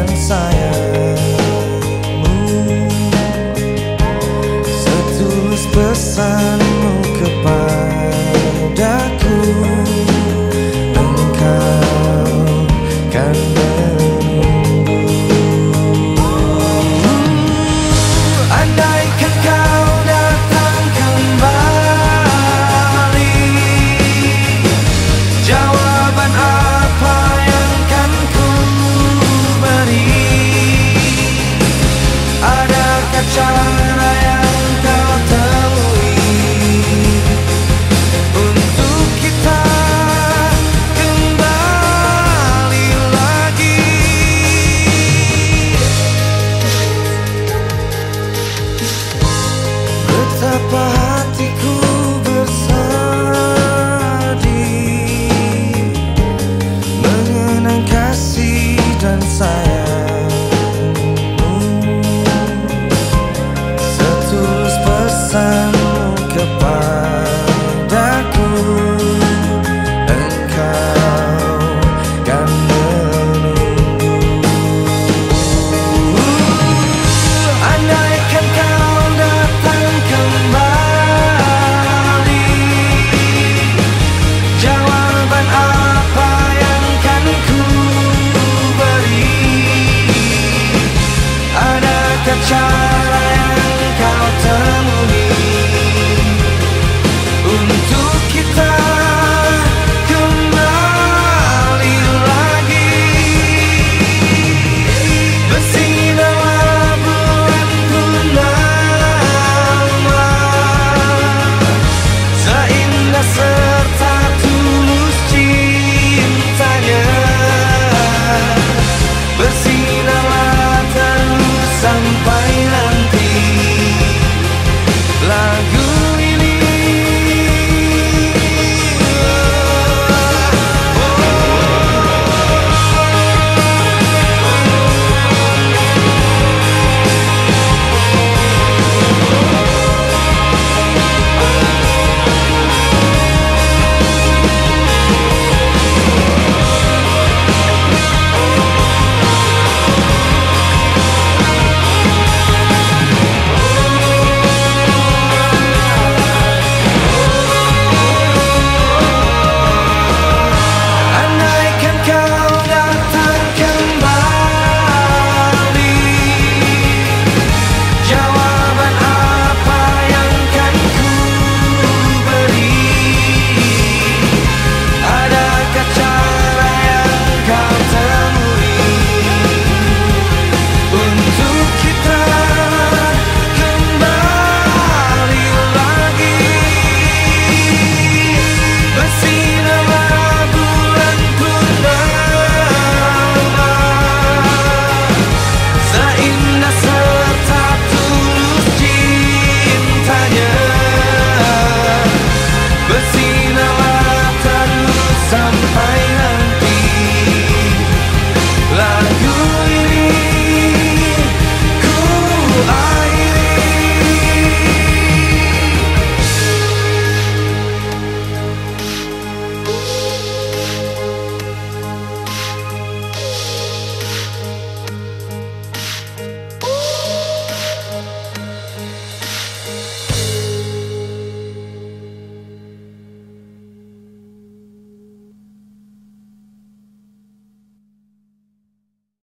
and science. child